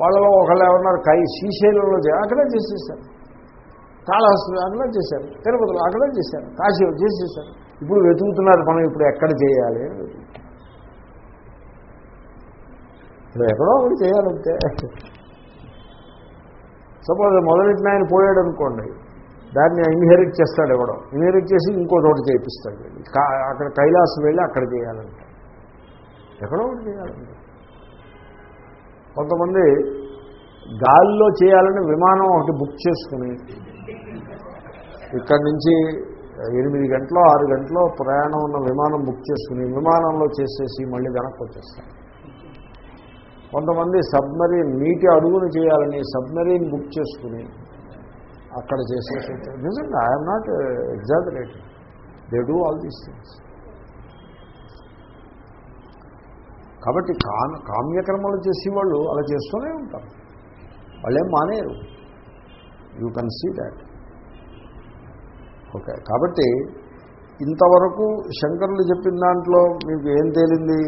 వాళ్ళలో ఒకళ్ళు ఏమన్నారు కై శ్రీశైలంలో అక్కడ చేసేసారు. కాళహస్తి అక్కడ చేశారు. తిరుపతిలో అక్కడ చేశారు. కాశీలో చేసేసారు. ఇప్పుడు వెతుకుతున్నారు మనం ఇప్పుడు ఎక్కడ చేయాలి? ఎక్కడో ఒకటి చేయాలంటే సపోజ్ మొదలెట్టిన ఆయన పోయాడు అనుకోండి దాన్ని ఇన్హెరిట్ చేస్తాడు ఎవడో. ఇన్హెరిట్ చేసి ఇంకో చోట చేయిస్తాడు అక్కడ కైలాసం వెళ్ళి అక్కడ చేయాలంట. ఎక్కడో ఒకటి కొంతమంది గాలిలో చేయాలని విమానం ఒకటి బుక్ చేసుకుని ఇక్కడి నుంచి ఎనిమిది గంటలో ఆరు గంటలో ప్రయాణం ఉన్న విమానం బుక్ చేసుకుని విమానంలో చేసేసి మళ్ళీ వెనక్కి వచ్చేస్తాడు కొంతమంది సబ్మరీన్ నీటి అడుగును చేయాలని సబ్మరీన్ బుక్ చేసుకుని అక్కడ చేసేసి నిజంగా I'm not exaggerating they do all these things కాబట్టి కామ కామ్యక్రమాలు చేసేవాళ్ళు అలా చేస్తూనే ఉంటారు. వాళ్ళేం Maneru. You can see that okay కాబట్టి ఇంతవరకు శంకరులు చెప్పిన దాంట్లో మీకు ఏం తేలింది?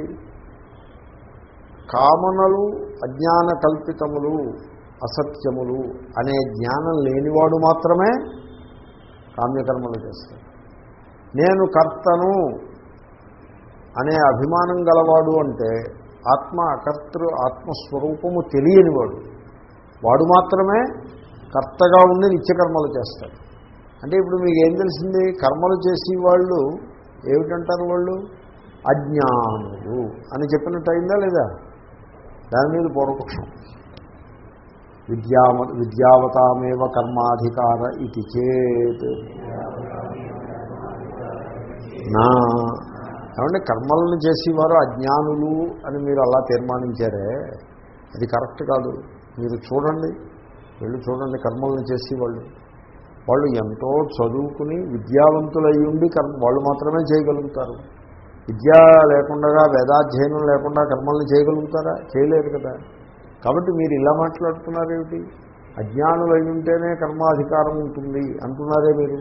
కామనలు అజ్ఞాన కల్పితములు అసత్యములు అనే జ్ఞానం లేనివాడు మాత్రమే కామ్యకర్మలు చేస్తాడు. నేను కర్తను అనే అభిమానం గలవాడు అంటే ఆత్మ అకర్తృ ఆత్మస్వరూపము తెలియనివాడు. వాడు మాత్రమే కర్తగా ఉండి నిత్యకర్మలు చేస్తాడు. అంటే ఇప్పుడు మీకు ఏం తెలిసింది? కర్మలు చేసి వాళ్ళు ఏమిటంటారు వాళ్ళు? అజ్ఞానులు అని చెప్పినట్టు అయిందా లేదా? దాని మీద పూర్వపక్షం. విద్యామ విద్యావతామేవ కర్మాధికార ఇది చేత్. నా ఏమంటే కర్మలను చేసేవారు అజ్ఞానులు అని మీరు అలా తీర్మానించారే అది కరెక్ట్ కాదు. మీరు చూడండి వెళ్ళి చూడండి కర్మలను చేసి వాళ్ళు వాళ్ళు ఎంతో చదువుకుని విద్యావంతులయ్యుండి కర్మ వాళ్ళు మాత్రమే చేయగలుగుతారు. విద్య లేకుండా వేదాధ్యయనం లేకుండా కర్మల్ని చేయగలుగుతారా? చేయలేరు కదా. కాబట్టి మీరు ఇలా మాట్లాడుతున్నారేమిటి? అజ్ఞానులై ఉంటేనే కర్మాధికారం ఉంటుంది అంటున్నారే మీరు.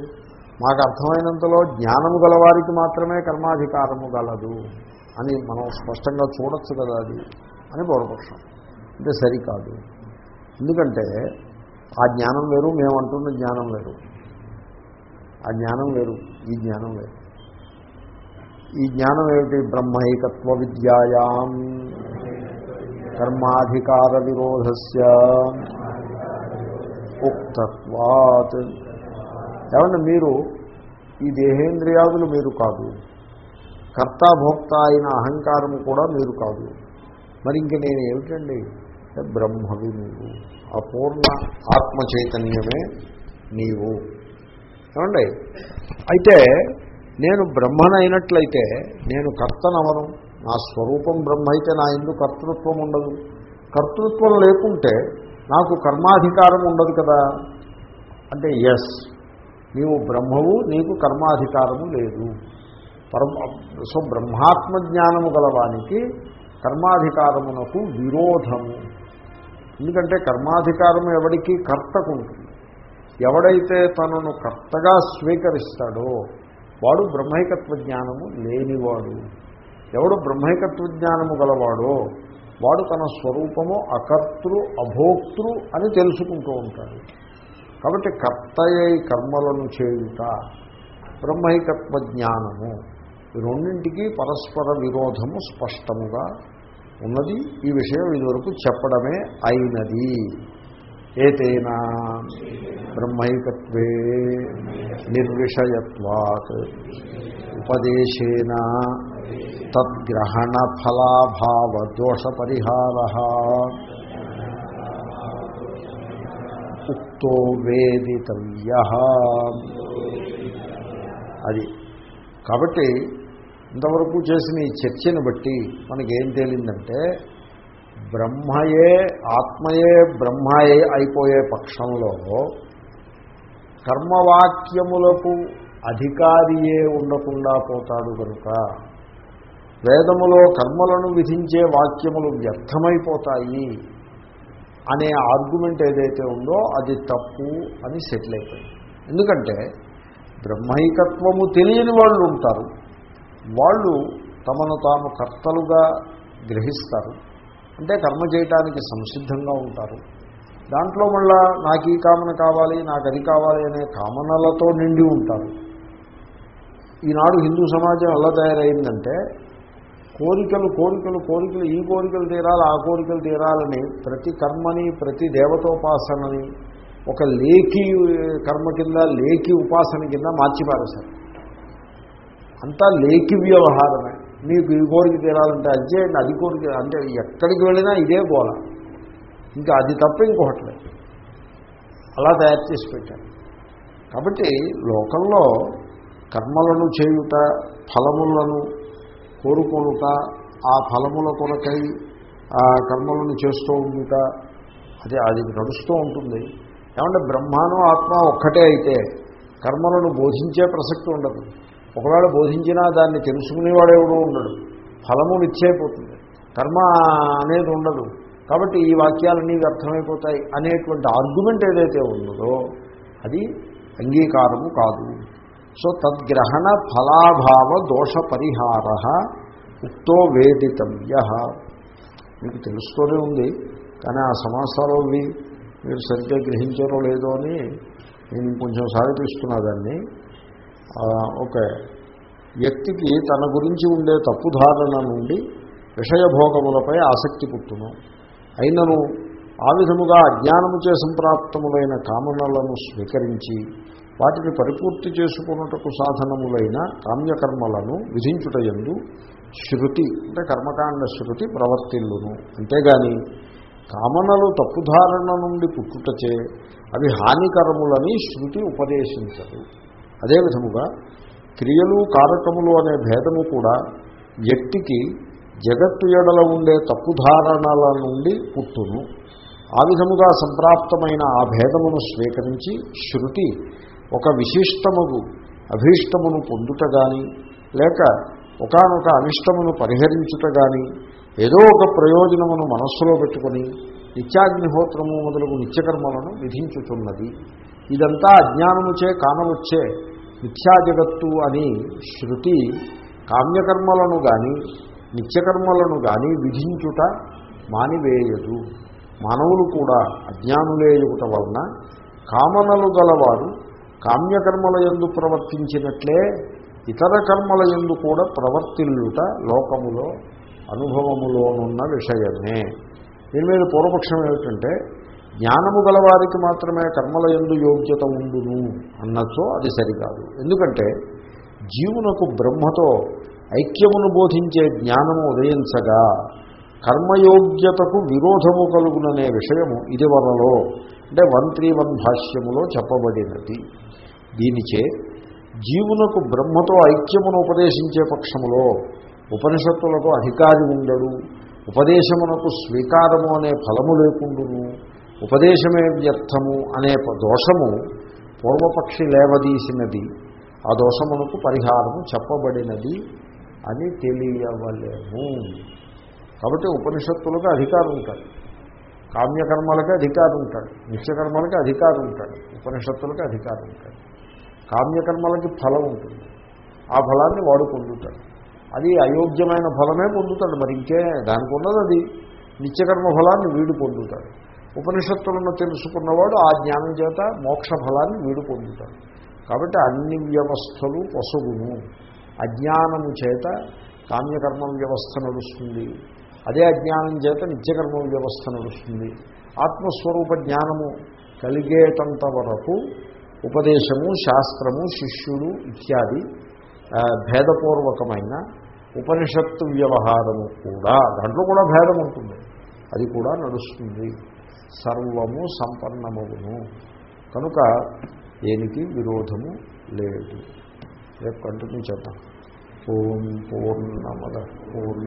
మాకు అర్థమైనంతలో జ్ఞానము గలవారికి మాత్రమే కర్మాధికారము గలదు అని మనం స్పష్టంగా చూడొచ్చు కదా అది అని పూర్వపక్షం అంటే సరికాదు. ఎందుకంటే ఆ జ్ఞానం వేరు మేము అంటున్న జ్ఞానం వేరు. ఆ జ్ఞానం వేరు ఈ జ్ఞానం వేరు. ఈ జ్ఞానం ఏమిటి? బ్రహ్మైకత్వ విద్యాయాం. కర్మాధికార విరోధస్య ఉక్తత్వాత్. ఏమన్నా మీరు ఈ దేహేంద్రియాదులు మీరు కాదు. కర్తాభోక్త అయిన అహంకారం కూడా మీరు కాదు. మరి ఇంక నేను ఏమిటండి? బ్రహ్మవి నీవు. అపూర్ణ ఆత్మ చైతన్యమే నీవు. ఏమండి? అయితే నేను బ్రహ్మనైనట్లయితే నేను కర్తనవను. నా స్వరూపం బ్రహ్మ అయితే నా ఎందు కర్తృత్వం ఉండదు. కర్తృత్వం లేకుంటే నాకు కర్మాధికారం ఉండదు కదా. అంటే ఎస్ నీవు బ్రహ్మవు నీకు కర్మాధికారము లేదు. పరమ సో బ్రహ్మాత్మ జ్ఞానము గలవానికి కర్మాధికారమునకు విరోధము. ఎందుకంటే కర్మాధికారం ఎవడికి? కర్తకు ఉంటుంది ఎవడైతే తనను కర్తగా స్వీకరిస్తాడో వాడు బ్రహ్మైకత్వ జ్ఞానము లేనివాడు. ఎవడు బ్రహ్మైకత్వ జ్ఞానము గలవాడో వాడు తన స్వరూపము అకర్తృ అభోక్తృ అని తెలుసుకుంటూ ఉంటాడు. కాబట్టి కర్తయ్య కర్మలను చేయుట బ్రహ్మైకత్వ జ్ఞానము. ఈ రెండింటికి పరస్పర విరోధము స్పష్టముగా ఉన్నది. ఈ విషయం ఇదివరకు చెప్పడమే అయినది. ఏతేనా బ్రహ్మైకత్వే నిర్విషయత్వాత్ ఉపదేశేన తద్గ్రహణ ఫలాభావ దోష పరిహార ఉక్తో వేదితవ్య. అది. కాబట్టి ఇంతవరకు చేసిన ఈ చర్చను బట్టి మనకేం తేలిందంటే బ్రహ్మయే ఆత్మయే బ్రహ్మయే అయిపోయే పక్షంలో కర్మవాక్యములకు అధికారియే ఉండకుండా పోతాడు కనుక వేదములో కర్మలను విధించే వాక్యములు వ్యర్థమైపోతాయి అనే ఆర్గ్యుమెంట్ ఏదైతే ఉందో అది తప్పు అని సెటిల్ అయిపోయింది. ఎందుకంటే బ్రహ్మైకత్వము తెలియని వాళ్ళు ఉంటారు. వాళ్ళు తమను తాము కర్తలుగా గ్రహిస్తారు. అంటే కర్మ చేయటానికి సంసిద్ధంగా ఉంటారు. దాంట్లో మళ్ళా నాకు ఈ కామన కావాలి నాకు అది కావాలి అనే కామనలతో నిండి ఉంటారు. ఈనాడు హిందూ సమాజం ఎలా తయారైందంటే కోరికలు కోరికలు కోరికలు ఈ కోరికలు తీరాలి ఆ కోరికలు తీరాలని ప్రతి కర్మని ప్రతి దేవతోపాసనని ఒక లేఖి కర్మ కింద లేఖి ఉపాసన కింద మార్చిపారేశారు. అంతా లేఖి వ్యవహారమే. మీకు ఈ కోరిక తీరాలంటే అది చేయండి అది కోరిక అంటే ఎక్కడికి వెళ్ళినా ఇదే గోళ ఇంకా అది తప్ప ఇంకొకట్లేదు అలా తయారు చేసి పెట్టాను కాబట్టి లోకంలో కర్మలను చేయుట ఫలములను కోరుకొనుట ఆ ఫలముల కొరకై ఆ కర్మలను చేస్తూ ఉండుట అది అది నడుస్తూ ఉంటుంది. ఏమంటే బ్రహ్మాను ఆత్మ ఒక్కటే అయితే కర్మలను బోధించే ప్రసక్తి ఉండదు. ఒకవేళ బోధించినా దాన్ని తెలుసుకునేవాడెవడూ ఉండడు ఫలము నిత్యైపోతుంది కర్మ అనేది ఉండదు. కాబట్టి ఈ వాక్యాలన్నీ వ్యర్థమైపోతాయి అనేటువంటి ఆర్గ్యుమెంట్ ఏదైతే ఉన్నదో అది అంగీకారము కాదు. సో తద్గ్రహణ ఫలాభావ దోష పరిహార ఉక్తో వేదితవ్య. మీకు తెలుస్తూనే ఉంది. కానీ ఆ సమాసాలు మీరు సరిగ్గా గ్రహించారో లేదో అని నేను కొంచెం సాగతిస్తున్నా దాన్ని. ఓకే. వ్యక్తికి తన గురించి ఉండే తప్పుధారణ నుండి విషయభోగములపై ఆసక్తి పుట్టును. అయినను ఆ విధముగా అజ్ఞానముచే సంప్రాప్తములైన కామనలను స్వీకరించి వాటిని పరిపూర్తి చేసుకున్నటకు సాధనములైన కామ్యకర్మలను విధించుటయందు శృతి అంటే కర్మకాండ శృతి ప్రవర్తిల్లును. అంతేగాని కామనలు తప్పుధారణ నుండి పుట్టుటచే అవి హానికరములని శృతి ఉపదేశించదు. అదేవిధముగా క్రియలు కారకములు అనే భేదము కూడా వ్యక్తికి జగత్తు ఎడల ఉండే తప్పుధారణల నుండి పుట్టును. ఆ విధముగా సంప్రాప్తమైన ఆ భేదమును స్వీకరించి శృతి ఒక విశిష్టముగు అభీష్టమును పొందుట కానీ లేక ఒకనొక అనిష్టమును పరిహరించుట కానీ ఏదో ఒక ప్రయోజనమును మనస్సులో పెట్టుకొని నిత్యాగ్నిహోత్రము మొదలగు నిత్యకర్మలను విధించుతున్నది ఇదంతా అజ్ఞానముచే కానవచ్చే మిథ్యా జగత్తు అని శృతి కామ్యకర్మలను కానీ నిత్యకర్మలను కానీ విధించుట మానివేయదు. మానవులు కూడా అజ్ఞానులేయుట వలన కామనలు గలవారు కామ్యకర్మల ఎందు ప్రవర్తించినట్లే ఇతర కర్మల ఎందు కూడా ప్రవర్తిల్లుట లోకములో అనుభవములోనున్న విషయమే. దీని మీద పూర్వపక్షం ఏమిటంటే జ్ఞానము గలవారికి మాత్రమే కర్మల ఎందు యోగ్యత ఉండును అన్నచో అది సరికాదు. ఎందుకంటే జీవునకు బ్రహ్మతో ఐక్యమును బోధించే జ్ఞానము ఉదయించగా కర్మయోగ్యతకు విరోధము కలుగుననే విషయము ఇది వరలో అంటే వన్ త్రీ వన్ భాష్యములో చెప్పబడినది. దీనిచే జీవునకు బ్రహ్మతో ఐక్యమును ఉపదేశించే పక్షములో ఉపనిషత్తులకు అధికారి ఉండడు ఉపదేశమునకు స్వీకారము అనే ఫలము లేకుండును. ఉపదేశమే వ్యర్థము అనే దోషము పూర్వపక్షి లేవదీసినది. ఆ దోషమునకు పరిహారము చెప్పబడినది అని తెలియవలేము. కాబట్టి ఉపనిషత్తులకు అధికారం ఉంటాడు కామ్యకర్మలకే అధికారం ఉంటాడు నిత్యకర్మలకి అధికారం ఉంటాడు ఉపనిషత్తులకి అధికారం ఉంటాడు కామ్యకర్మలకి ఫలం ఉంటుంది. ఆ ఫలాన్ని వాడు పొందుతాడు. అది అయోగ్యమైన ఫలమే పొందుతాడు. మరి ఇంకే దానికి ఉన్నది అది. నిత్యకర్మ ఫలాన్ని వీడు పొందుతాడు. ఉపనిషత్తులను తెలుసుకున్నవాడు ఆ జ్ఞానం చేత మోక్ష ఫలాన్ని వీడు పొందుతాడు. కాబట్టి అన్ని వ్యవస్థలు పొసగును అజ్ఞానము చేత కామ్యకర్మ వ్యవస్థ నడుస్తుంది. అదే అజ్ఞానం చేత నిత్యకర్మ వ్యవస్థ నడుస్తుంది. ఆత్మస్వరూప జ్ఞానము కలిగేటంత వరకు ఉపదేశము శాస్త్రము శిష్యుడు ఇత్యాది భేదపూర్వకమైన ఉపనిషత్తు వ్యవహారము కూడా. దాంట్లో కూడా భేదం ఉంటుంది. అది కూడా నడుస్తుంది. సర్వము సంపన్నమవును కనుక దేనికి విరోధము లేదు. రేపు కంటిన్యూ చేద్దాం. ఓం పూర్ణమద పూర్ణ